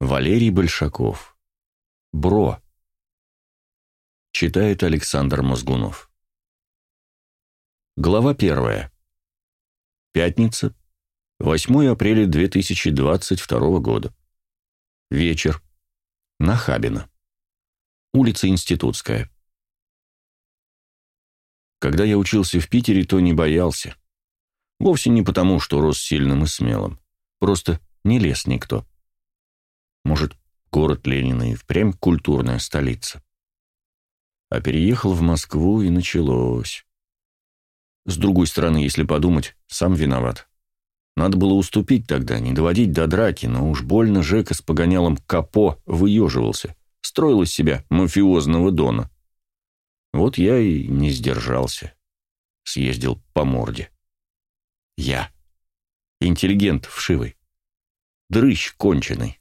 Валерий Большаков. Бро. Читает Александр Мозгунов. Глава первая. Пятница, 8 апреля 2022 года. Вечер. Нахабино. Улица Институтская. Когда я учился в Питере, то не боялся. Вовсе не потому, что рос сильным и смелым. Просто не лез никто. Может, город Ленина и впрямь культурная столица. А переехал в Москву, и началось. С другой стороны, если подумать, сам виноват. Надо было уступить тогда, не доводить до драки, но уж больно Жека с погонялом Капо выеживался, строил из себя мафиозного дона. Вот я и не сдержался. Съездил по морде. Я. Интеллигент вшивый. Дрыщ конченый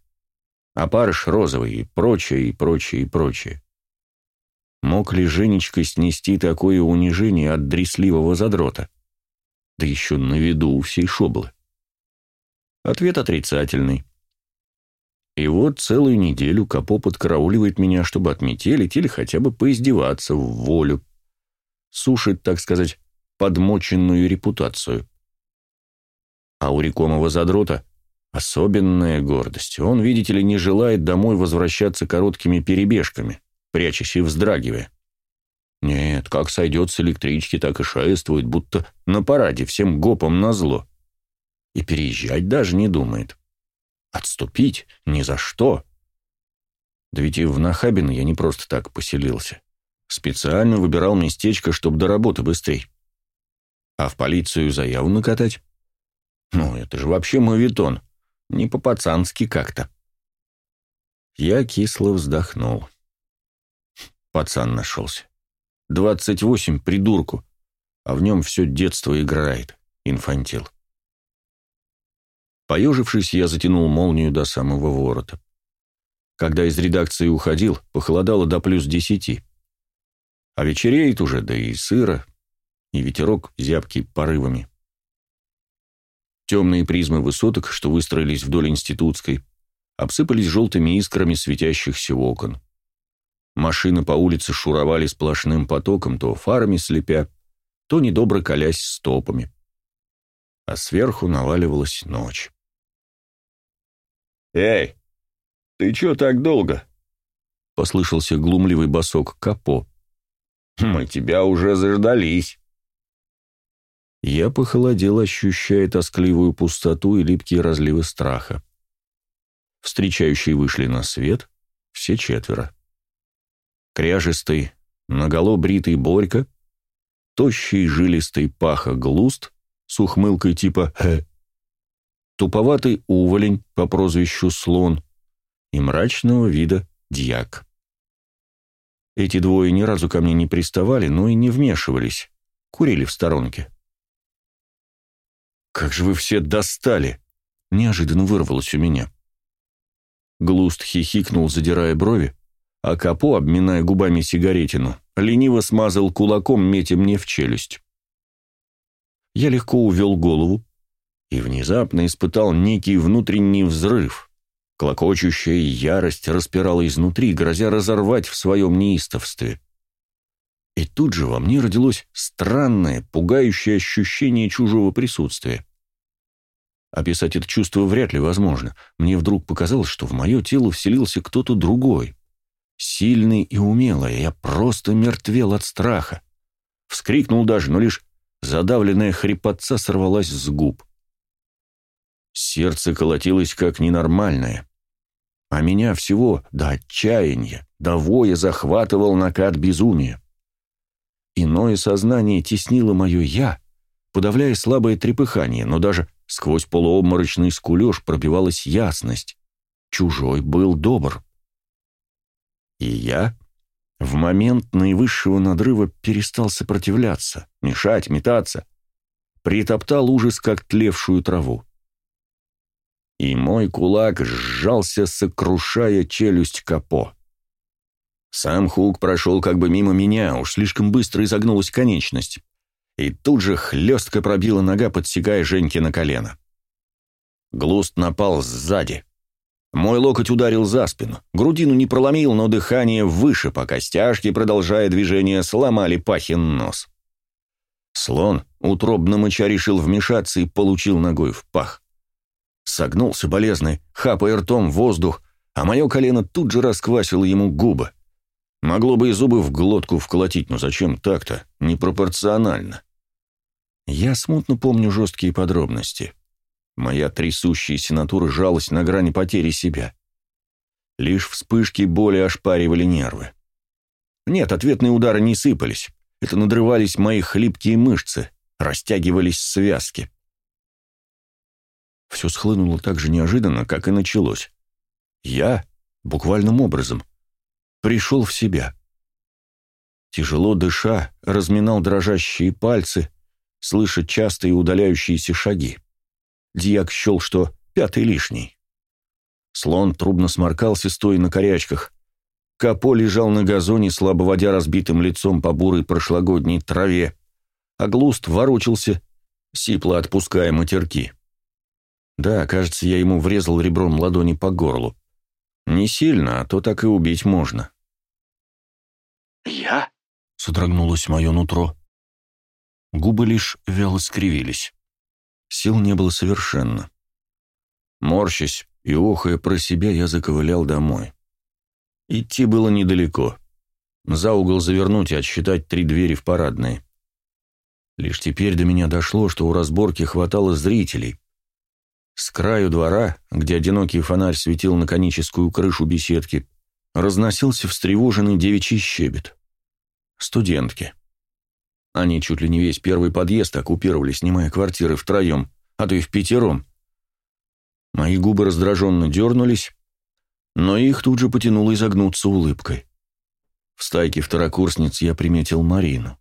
опарыш розовый и прочее, и прочее, и прочее. Мог ли Женечка снести такое унижение от дресливого задрота? Да еще на виду у всей шоблы. Ответ отрицательный. И вот целую неделю Капо подкарауливает меня, чтобы отметелить или хотя бы поиздеваться в волю. Сушит, так сказать, подмоченную репутацию. А у рекомого задрота Особенная гордость. Он, видите ли, не желает домой возвращаться короткими перебежками, прячась и вздрагивая. Нет, как сойдет с электрички, так и шествует, будто на параде всем гопом назло. И переезжать даже не думает. Отступить? Ни за что. Да ведь и в Нахабино я не просто так поселился. Специально выбирал местечко, чтобы до работы быстрей. А в полицию заяву накатать? Ну, это же вообще мовитон. Не по-пацански как-то. Я кисло вздохнул. Пацан нашелся. Двадцать восемь, придурку, а в нем все детство играет, инфантил. Поежившись, я затянул молнию до самого ворота. Когда из редакции уходил, похолодало до плюс десяти. А вечереет уже, да и сыро, и ветерок зябкий порывами. Темные призмы высоток, что выстроились вдоль институтской, обсыпались желтыми искрами светящихся окон. Машины по улице шуровали сплошным потоком, то фарами слепя, то недобро колясь стопами. А сверху наваливалась ночь. «Эй, ты чё так долго?» — послышался глумливый босок Капо. «Мы тебя уже заждались». Я похолодел, ощущая тоскливую пустоту и липкие разливы страха. Встречающие вышли на свет, все четверо. Кряжистый, наголо бритый Борька, тощий жилистый паха Глуст с ухмылкой типа «Хэ», туповатый уволень по прозвищу Слон и мрачного вида Дьяк. Эти двое ни разу ко мне не приставали, но и не вмешивались, курили в сторонке. «Как же вы все достали!» — неожиданно вырвалось у меня. Глуст хихикнул, задирая брови, а Капо, обминая губами сигаретину, лениво смазал кулаком, метя мне в челюсть. Я легко увел голову и внезапно испытал некий внутренний взрыв. Клокочущая ярость распирала изнутри, грозя разорвать в своем неистовстве. И тут же во мне родилось странное, пугающее ощущение чужого присутствия. Описать это чувство вряд ли возможно. Мне вдруг показалось, что в мое тело вселился кто-то другой. Сильный и умелый, а я просто мертвел от страха. Вскрикнул даже, но лишь задавленная хрипотца сорвалась с губ. Сердце колотилось как ненормальное. А меня всего до отчаяния, до воя захватывал накат безумия. Иное сознание теснило мое «я», подавляя слабое трепыхание, но даже Сквозь полуобморочный скулеж пробивалась ясность. Чужой был добр. И я в момент наивысшего надрыва перестал сопротивляться, мешать, метаться. Притоптал ужас, как тлевшую траву. И мой кулак сжался, сокрушая челюсть капо. Сам Хук прошел как бы мимо меня, уж слишком быстро изогнулась конечность и тут же хлестко пробила нога, подсекая Женьке на колено. Глуст напал сзади. Мой локоть ударил за спину, грудину не проломил, но дыхание выше, по костяшке, продолжая движение, сломали пахин нос. Слон, утробно мыча, решил вмешаться и получил ногой в пах. Согнулся болезный, хапая ртом воздух, а мое колено тут же расквасило ему губы. Могло бы и зубы в глотку вколотить, но зачем так-то? Непропорционально. Я смутно помню жесткие подробности. Моя трясущаяся натура жалась на грани потери себя. Лишь вспышки боли ошпаривали нервы. Нет, ответные удары не сыпались. Это надрывались мои хлипкие мышцы, растягивались связки. Все схлынуло так же неожиданно, как и началось. Я, буквальным образом, пришел в себя. Тяжело дыша, разминал дрожащие пальцы, слыша частые удаляющиеся шаги. Дьяк счел, что пятый лишний. Слон трубно сморкался, стоя на корячках. Капо лежал на газоне, слабо водя разбитым лицом по бурой прошлогодней траве, а Глуст ворочался, сипло отпуская матерки. Да, кажется, я ему врезал ребром ладони по горлу. Не сильно, а то так и убить можно. «Я?» — содрогнулось мое нутро. Губы лишь вяло скривились. Сил не было совершенно. Морщась и охая про себя, я заковылял домой. Идти было недалеко. За угол завернуть и отсчитать три двери в парадные. Лишь теперь до меня дошло, что у разборки хватало зрителей. С краю двора, где одинокий фонарь светил на коническую крышу беседки, разносился встревоженный девичий щебет. Студентки. Они чуть ли не весь первый подъезд оккупировали, снимая квартиры втроем, а то и в пятером. Мои губы раздраженно дернулись, но их тут же потянуло изогнуться улыбкой. В стайке второкурсниц я приметил Марину.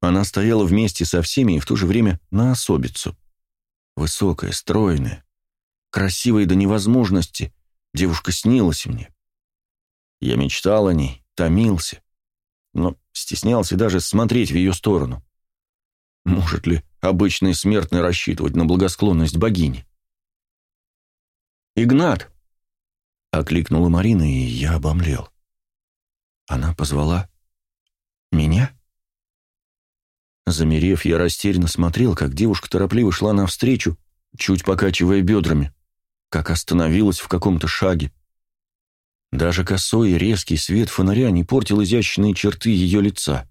Она стояла вместе со всеми и в то же время на особицу. Высокая, стройная, красивая до невозможности, девушка снилась мне. Я мечтал о ней, томился, но стеснялся даже смотреть в ее сторону. Может ли обычный смертный рассчитывать на благосклонность богини? «Игнат!» — окликнула Марина, и я обомлел. Она позвала меня? Замерев, я растерянно смотрел, как девушка торопливо шла навстречу, чуть покачивая бедрами, как остановилась в каком-то шаге. Даже косой и резкий свет фонаря не портил изящные черты ее лица.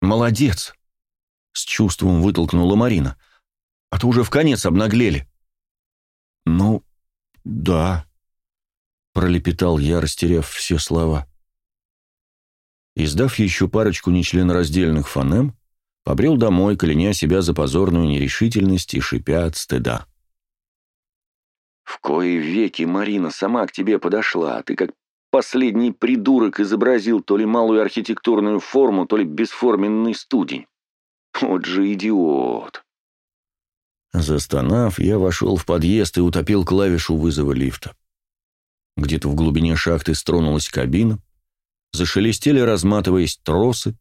«Молодец!» — с чувством вытолкнула Марина. «А то уже в конец обнаглели». «Ну, да», — пролепетал я, растеряв все слова. Издав еще парочку нечленораздельных фонем, побрел домой, кляня себя за позорную нерешительность и шипя от стыда. В кои веки Марина сама к тебе подошла, а ты как последний придурок изобразил то ли малую архитектурную форму, то ли бесформенный студень. Вот же идиот. Застонав, я вошел в подъезд и утопил клавишу вызова лифта. Где-то в глубине шахты стронулась кабина, зашелестели, разматываясь тросы,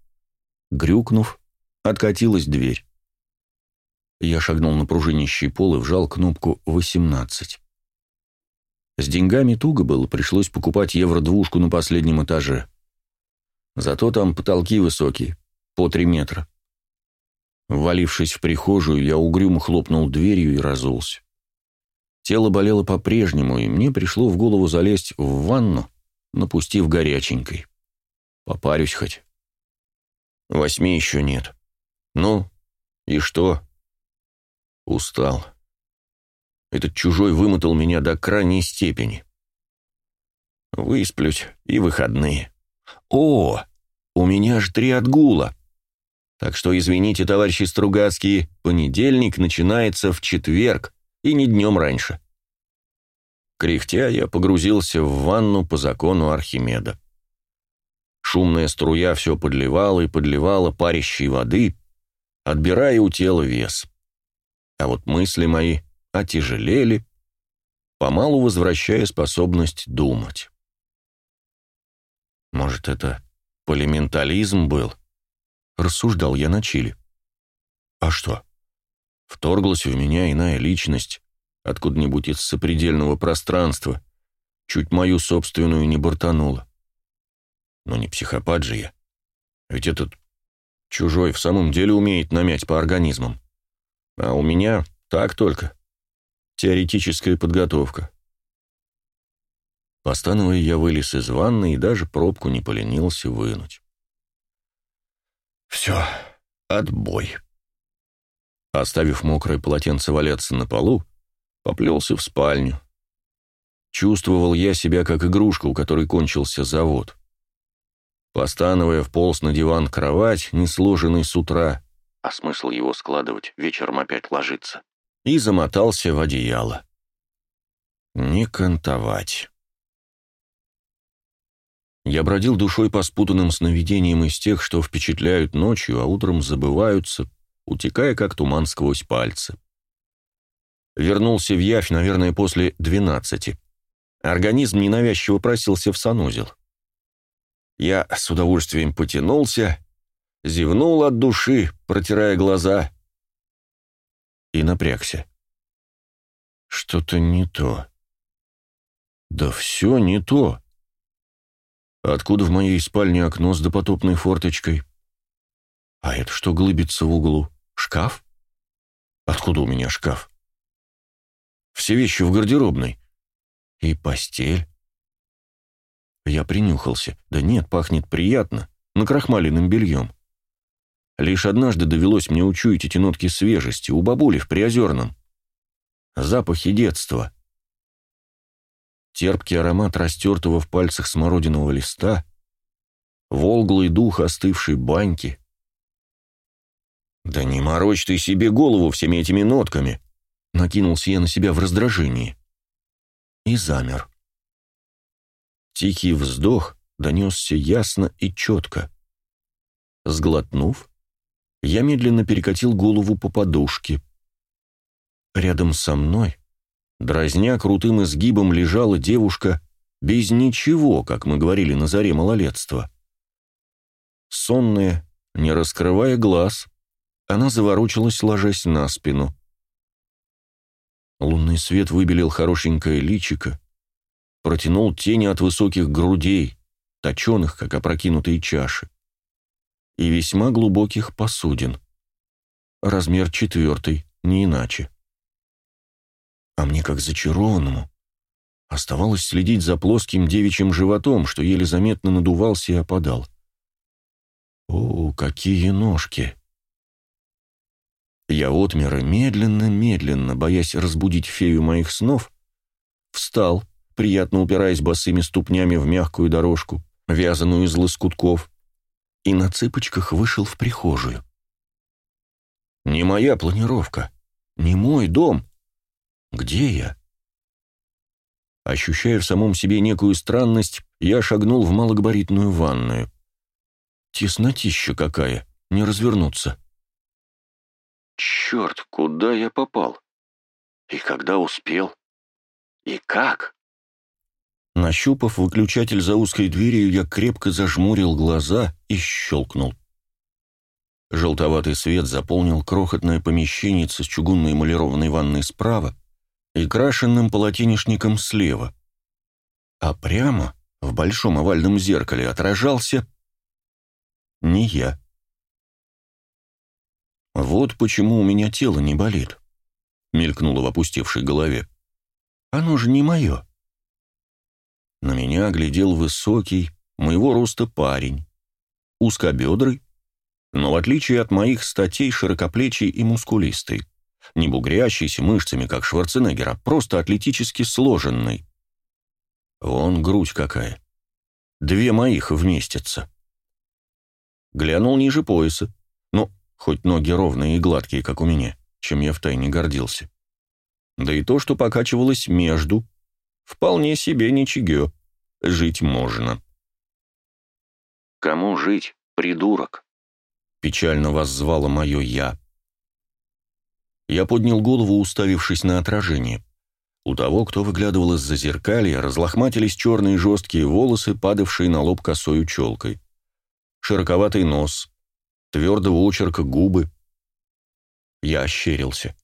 грюкнув, откатилась дверь. Я шагнул на пружинищий пол и вжал кнопку «18». С деньгами туго было, пришлось покупать евро-двушку на последнем этаже. Зато там потолки высокие, по три метра. Ввалившись в прихожую, я угрюмо хлопнул дверью и разулся. Тело болело по-прежнему, и мне пришло в голову залезть в ванну, напустив горяченькой. Попарюсь хоть. Восьми еще нет. Ну, и что? Устал. Этот чужой вымотал меня до крайней степени. Высплюсь и выходные. О, у меня аж три отгула. Так что, извините, товарищи Стругацкие, понедельник начинается в четверг, и не днем раньше. Кряхтя я погрузился в ванну по закону Архимеда. Шумная струя все подливала и подливала парящей воды, отбирая у тела вес. А вот мысли мои отяжелели, помалу возвращая способность думать. Может, это полиментализм был? Рассуждал я на Чили. А что? Вторглась в меня иная личность, откуда-нибудь из сопредельного пространства, чуть мою собственную не бортануло. Но не психопат же я. Ведь этот чужой в самом деле умеет намять по организмам. А у меня так только. Теоретическая подготовка. Постановая, я вылез из ванны и даже пробку не поленился вынуть. Все, отбой. Оставив мокрое полотенце валяться на полу, поплелся в спальню. Чувствовал я себя как игрушка, у которой кончился завод. Постановая, вполз на диван кровать, не сложенный с утра, а смысл его складывать, вечером опять ложиться, и замотался в одеяло. Не кантовать. Я бродил душой по спутанным сновидениям из тех, что впечатляют ночью, а утром забываются, утекая как туман сквозь пальцы. Вернулся в явь, наверное, после двенадцати. Организм ненавязчиво просился в санузел. Я с удовольствием потянулся, зевнул от души, протирая глаза, и напрягся. Что-то не то. Да все не то. Откуда в моей спальне окно с допотопной форточкой? А это что глыбится в углу? Шкаф? Откуда у меня шкаф? Все вещи в гардеробной. И постель. Я принюхался. Да нет, пахнет приятно, накрахмаленным бельем. Лишь однажды довелось мне учуять эти нотки свежести у бабули в Приозерном. Запахи детства. Терпкий аромат растертого в пальцах смородинового листа, волглый дух остывшей баньки. «Да не морочь ты себе голову всеми этими нотками!» Накинулся я на себя в раздражении. И замер. Тихий вздох донесся ясно и четко. Сглотнув, я медленно перекатил голову по подушке. Рядом со мной, дразня крутым изгибом, лежала девушка без ничего, как мы говорили на заре малолетства. Сонная, не раскрывая глаз, она заворочилась, ложась на спину. Лунный свет выбелил хорошенькое личико, протянул тени от высоких грудей, точеных, как опрокинутые чаши, и весьма глубоких посудин. Размер четвертый, не иначе. А мне, как зачарованному, оставалось следить за плоским девичьим животом, что еле заметно надувался и опадал. О, какие ножки! Я отмер медленно-медленно, боясь разбудить фею моих снов, встал, приятно упираясь босыми ступнями в мягкую дорожку, вязаную из лоскутков, и на цыпочках вышел в прихожую. Не моя планировка, не мой дом. Где я? Ощущая в самом себе некую странность, я шагнул в малогабаритную ванную. Теснотища какая, не развернуться. Черт, куда я попал? И когда успел? И как? Нащупав выключатель за узкой дверью, я крепко зажмурил глаза и щелкнул. Желтоватый свет заполнил крохотное помещение с чугунной эмалированной ванной справа и крашенным полотенечником слева. А прямо в большом овальном зеркале отражался не я. «Вот почему у меня тело не болит», — мелькнуло в опустевшей голове. «Оно же не мое». На меня глядел высокий, моего роста парень, узкобедрый, но в отличие от моих статей широкоплечий и мускулистый, не бугрящийся мышцами, как Шварценеггер, а просто атлетически сложенный. Вон грудь какая. Две моих вместятся. Глянул ниже пояса. Ну, хоть ноги ровные и гладкие, как у меня, чем я втайне гордился. Да и то, что покачивалось между, вполне себе ничего, жить можно. «Кому жить, придурок?» — печально воззвало мое «я». Я поднял голову, уставившись на отражение. У того, кто выглядывал из-за зеркалья, разлохматились черные жесткие волосы, падавшие на лоб косою челкой. Широковатый нос, твердого очерка губы. Я ощерился.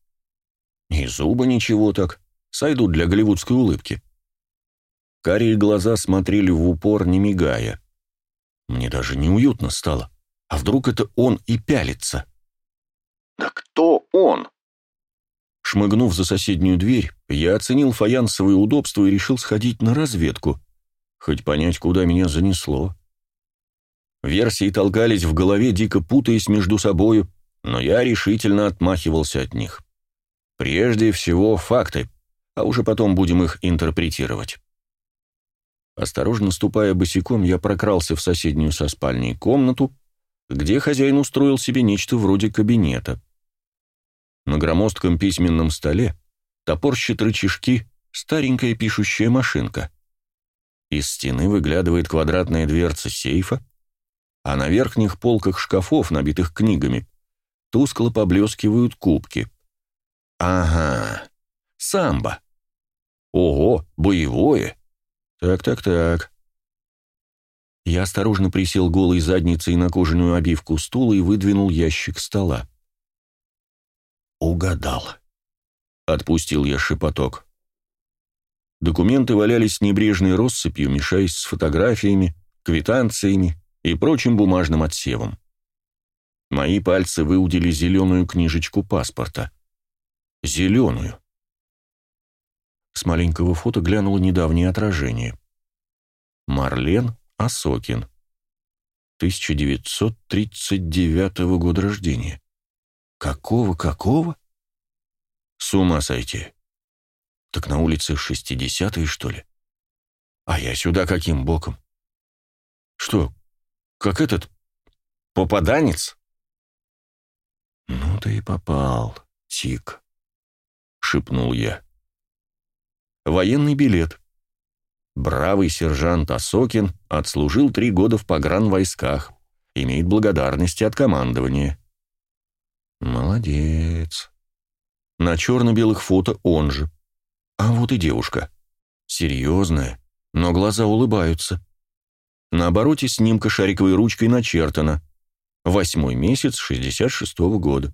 И зубы ничего так, Сойдут для голливудской улыбки. Карие глаза смотрели в упор, не мигая. Мне даже неуютно стало. А вдруг это он и пялится? Да кто он? Шмыгнув за соседнюю дверь, я оценил фаянсовые удобства и решил сходить на разведку, хоть понять, куда меня занесло. Версии толкались в голове, дико путаясь между собою, но я решительно отмахивался от них. Прежде всего факты, а уже потом будем их интерпретировать. Осторожно ступая босиком, я прокрался в соседнюю со спальней комнату, где хозяин устроил себе нечто вроде кабинета. На громоздком письменном столе топорщит рычажки старенькая пишущая машинка. Из стены выглядывает квадратная дверца сейфа, а на верхних полках шкафов, набитых книгами, тускло поблескивают кубки. Ага, самбо. Ого, боевое. Так-так-так. Я осторожно присел голой задницей на кожаную обивку стула и выдвинул ящик стола. «Угадал», — отпустил я шепоток. Документы валялись небрежной россыпью, мешаясь с фотографиями, квитанциями и прочим бумажным отсевом. Мои пальцы выудили зеленую книжечку паспорта. Зеленую. С маленького фото глянуло недавнее отражение. Марлен Осокин. 1939 года рождения. Какого-какого? С ума сойти. Так на улице шестидесятые, что ли? А я сюда каким боком? Что, как этот попаданец? Ну ты и попал, Тик, шепнул я. Военный билет. Бравый сержант Осокин отслужил три года в погранвойсках, имеет благодарности от командования. Молодец. На черно-белых фото он же. А вот и девушка. Серьезная, но глаза улыбаются. На обороте снимка шариковой ручкой начертано. Восьмой месяц 66-го года.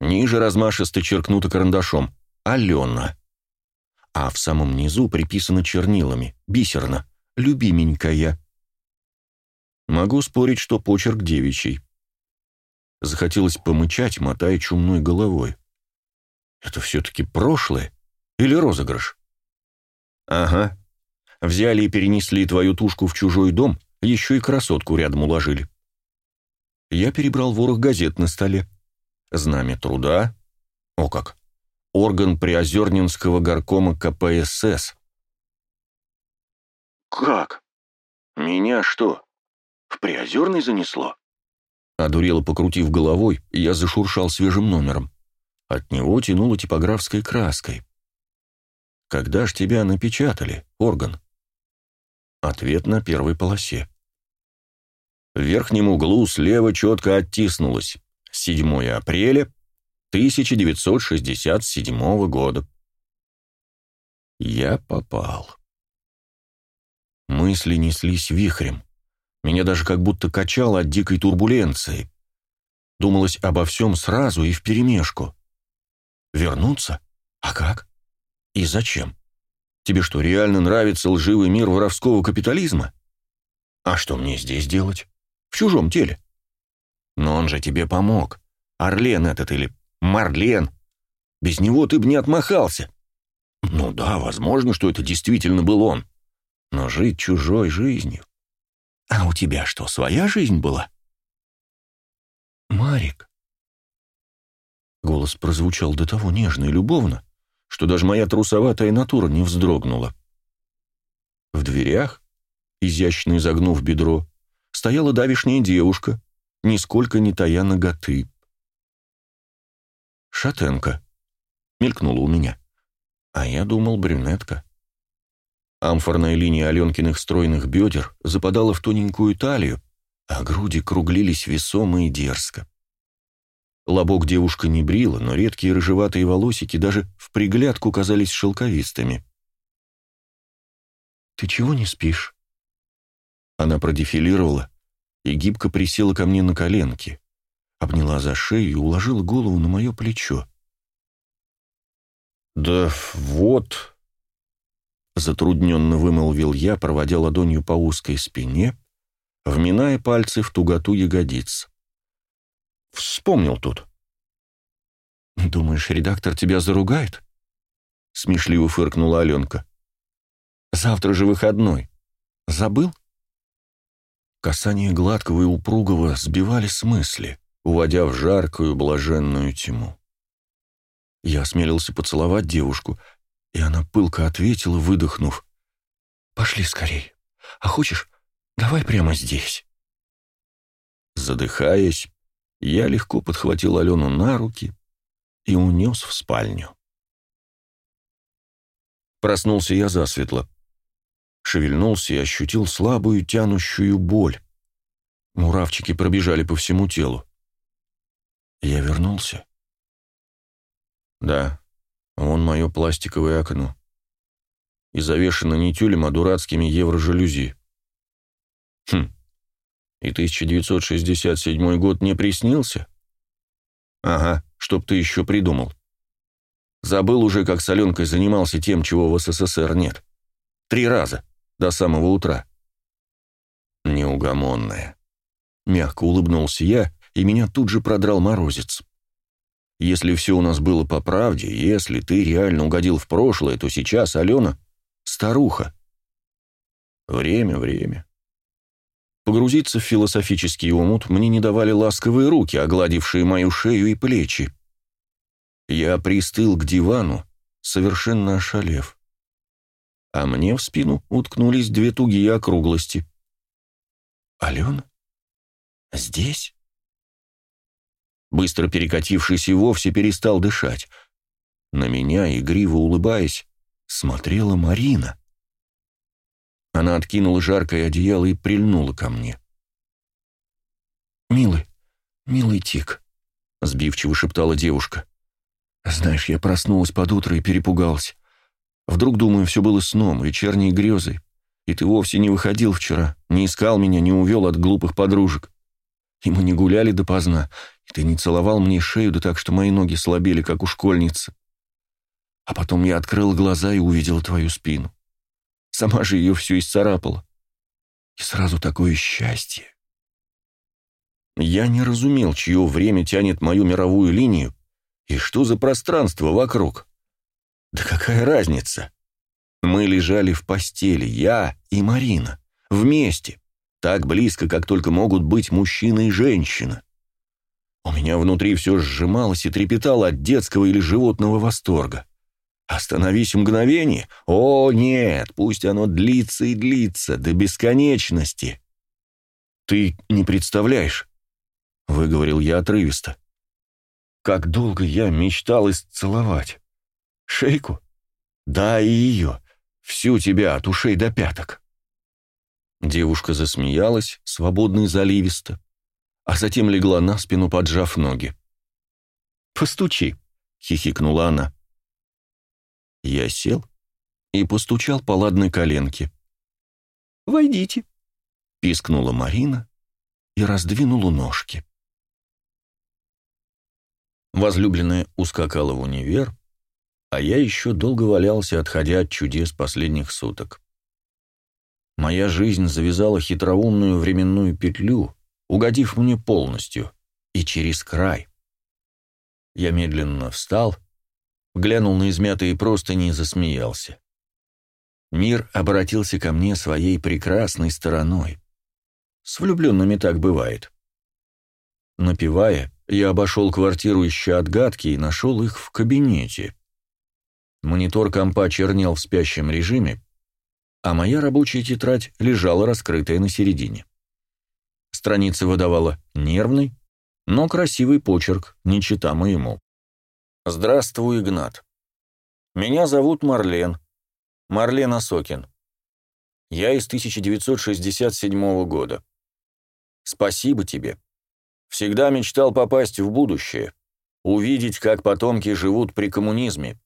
Ниже размашисто черкнуто карандашом. Алена. А в самом низу приписано чернилами. Бисерно. Любименькая. Могу спорить, что почерк девичий. Захотелось помычать, мотая чумной головой. Это все-таки прошлое или розыгрыш? Ага. Взяли и перенесли твою тушку в чужой дом, еще и красотку рядом уложили. Я перебрал ворох газет на столе. Знамя труда. О как! Орган Приозернинского горкома КПСС. Как? Меня что, в Приозерный занесло? Одурело покрутив головой, я зашуршал свежим номером. От него тянуло типографской краской. «Когда ж тебя напечатали, орган?» Ответ на первой полосе. В верхнем углу слева четко оттиснулось. 7 апреля 1967 года. Я попал. Мысли неслись вихрем. Меня даже как будто качало от дикой турбуленции. Думалось обо всем сразу и вперемешку. Вернуться? А как? И зачем? Тебе что, реально нравится лживый мир воровского капитализма? А что мне здесь делать? В чужом теле? Но он же тебе помог. Орлен этот или Марлен. Без него ты бы не отмахался. Ну да, возможно, что это действительно был он. Но жить чужой жизнью а у тебя что, своя жизнь была? Марик. Голос прозвучал до того нежно и любовно, что даже моя трусоватая натура не вздрогнула. В дверях, изящно изогнув бедро, стояла давишняя девушка, нисколько не тая ноготы. «Шатенка», — мелькнула у меня. А я думал, брюнетка. Амфорная линия Аленкиных стройных бедер западала в тоненькую талию, а груди круглились весомо и дерзко. Лобок девушка не брила, но редкие рыжеватые волосики даже в приглядку казались шелковистыми. «Ты чего не спишь?» Она продефилировала и гибко присела ко мне на коленки, обняла за шею и уложила голову на мое плечо. «Да вот...» Затрудненно вымолвил я, проводя ладонью по узкой спине, вминая пальцы в туготу ягодиц. «Вспомнил тут». «Думаешь, редактор тебя заругает?» Смешливо фыркнула Аленка. «Завтра же выходной. Забыл?» Касание гладкого и упругого сбивали с мысли, уводя в жаркую блаженную тьму. Я осмелился поцеловать девушку, и она пылко ответила, выдохнув. «Пошли скорей. А хочешь, давай прямо здесь». Задыхаясь, я легко подхватил Алену на руки и унес в спальню. Проснулся я засветло. Шевельнулся и ощутил слабую тянущую боль. Муравчики пробежали по всему телу. Я вернулся. Да, вон мое пластиковое окно. И завешено не тюлем, а дурацкими евро-жалюзи. Хм, и 1967 год не приснился? Ага, чтоб ты еще придумал. Забыл уже, как с Аленкой занимался тем, чего в СССР нет. Три раза, до самого утра. Неугомонная. Мягко улыбнулся я, и меня тут же продрал морозец. Если все у нас было по правде, если ты реально угодил в прошлое, то сейчас Алена — старуха. Время, время. Погрузиться в философический омут мне не давали ласковые руки, огладившие мою шею и плечи. Я пристыл к дивану, совершенно ошалев. А мне в спину уткнулись две тугие округлости. «Алена? Здесь?» Быстро перекатившись и вовсе перестал дышать. На меня, игриво улыбаясь, смотрела Марина. Она откинула жаркое одеяло и прильнула ко мне. «Милый, милый Тик», — сбивчиво шептала девушка. «Знаешь, я проснулась под утро и перепугалась. Вдруг, думаю, все было сном, вечерней грезой, и ты вовсе не выходил вчера, не искал меня, не увел от глупых подружек. И мы не гуляли допоздна, ты не целовал мне шею, да так, что мои ноги слабели, как у школьницы. А потом я открыл глаза и увидел твою спину. Сама же ее всю исцарапала. И сразу такое счастье. Я не разумел, чье время тянет мою мировую линию, и что за пространство вокруг. Да какая разница? Мы лежали в постели, я и Марина, вместе, так близко, как только могут быть мужчина и женщина. У меня внутри все сжималось и трепетало от детского или животного восторга. Остановись мгновение? О, нет, пусть оно длится и длится до бесконечности. Ты не представляешь, — выговорил я отрывисто. Как долго я мечтал исцеловать. Шейку? Да, и ее. Всю тебя от ушей до пяток. Девушка засмеялась, свободно и заливисто, а затем легла на спину, поджав ноги. «Постучи», — хихикнула она. Я сел и постучал по ладной коленке. «Войдите», — пискнула Марина и раздвинула ножки. Возлюбленная ускакала в универ, а я еще долго валялся, отходя от чудес последних суток. Моя жизнь завязала хитроумную временную петлю, угодив мне полностью и через край. Я медленно встал, глянул на измятые простыни и засмеялся. Мир обратился ко мне своей прекрасной стороной. С влюбленными так бывает. Напивая, я обошел квартиру, ища отгадки, и нашел их в кабинете. Монитор компа чернел в спящем режиме, а моя рабочая тетрадь лежала раскрытая на середине. Страница выдавала нервный, но красивый почерк, не чита моему. «Здравствуй, Игнат. Меня зовут Марлен. Марлен Осокин. Я из 1967 года. Спасибо тебе. Всегда мечтал попасть в будущее, увидеть, как потомки живут при коммунизме.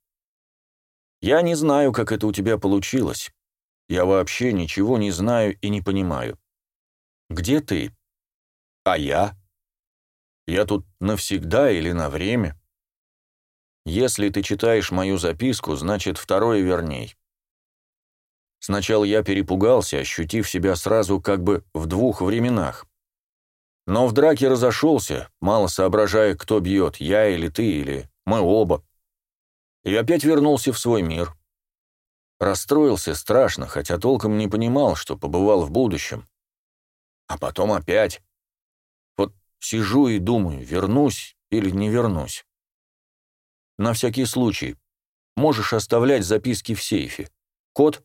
Я не знаю, как это у тебя получилось. Я вообще ничего не знаю и не понимаю. Где ты? А я? Я тут навсегда или на время? Если ты читаешь мою записку, значит, второе верней. Сначала я перепугался, ощутив себя сразу как бы в двух временах. Но в драке разошелся, мало соображая, кто бьет, я или ты, или мы оба. И опять вернулся в свой мир. Расстроился страшно, хотя толком не понимал, что побывал в будущем. А потом опять. Сижу и думаю, вернусь или не вернусь. На всякий случай. Можешь оставлять записки в сейфе. Код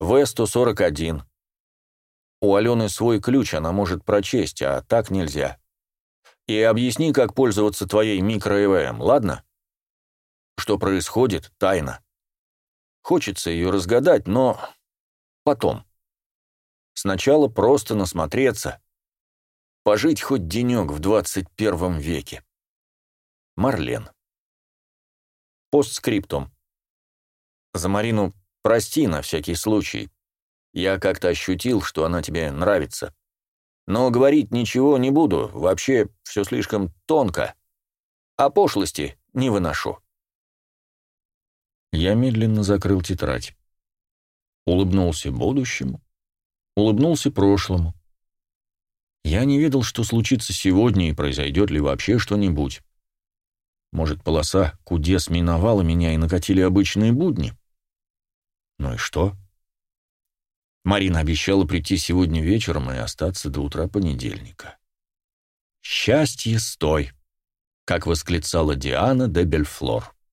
В-141. У Алены свой ключ, она может прочесть, а так нельзя. И объясни, как пользоваться твоей микро-ЭВМ, ладно? Что происходит, тайна. Хочется ее разгадать, но потом. Сначала просто насмотреться. Пожить хоть денек в 21 веке. Марлен. Постскриптум. За Марину прости на всякий случай. Я как-то ощутил, что она тебе нравится. Но говорить ничего не буду, вообще все слишком тонко. А пошлости не выношу. Я медленно закрыл тетрадь. Улыбнулся будущему, улыбнулся прошлому. Я не ведал, что случится сегодня и произойдет ли вообще что-нибудь. Может, полоса кудес миновала меня и накатили обычные будни? Ну и что? Марина обещала прийти сегодня вечером и остаться до утра понедельника. «Счастье, стой!» — как восклицала Диана де Бельфлор.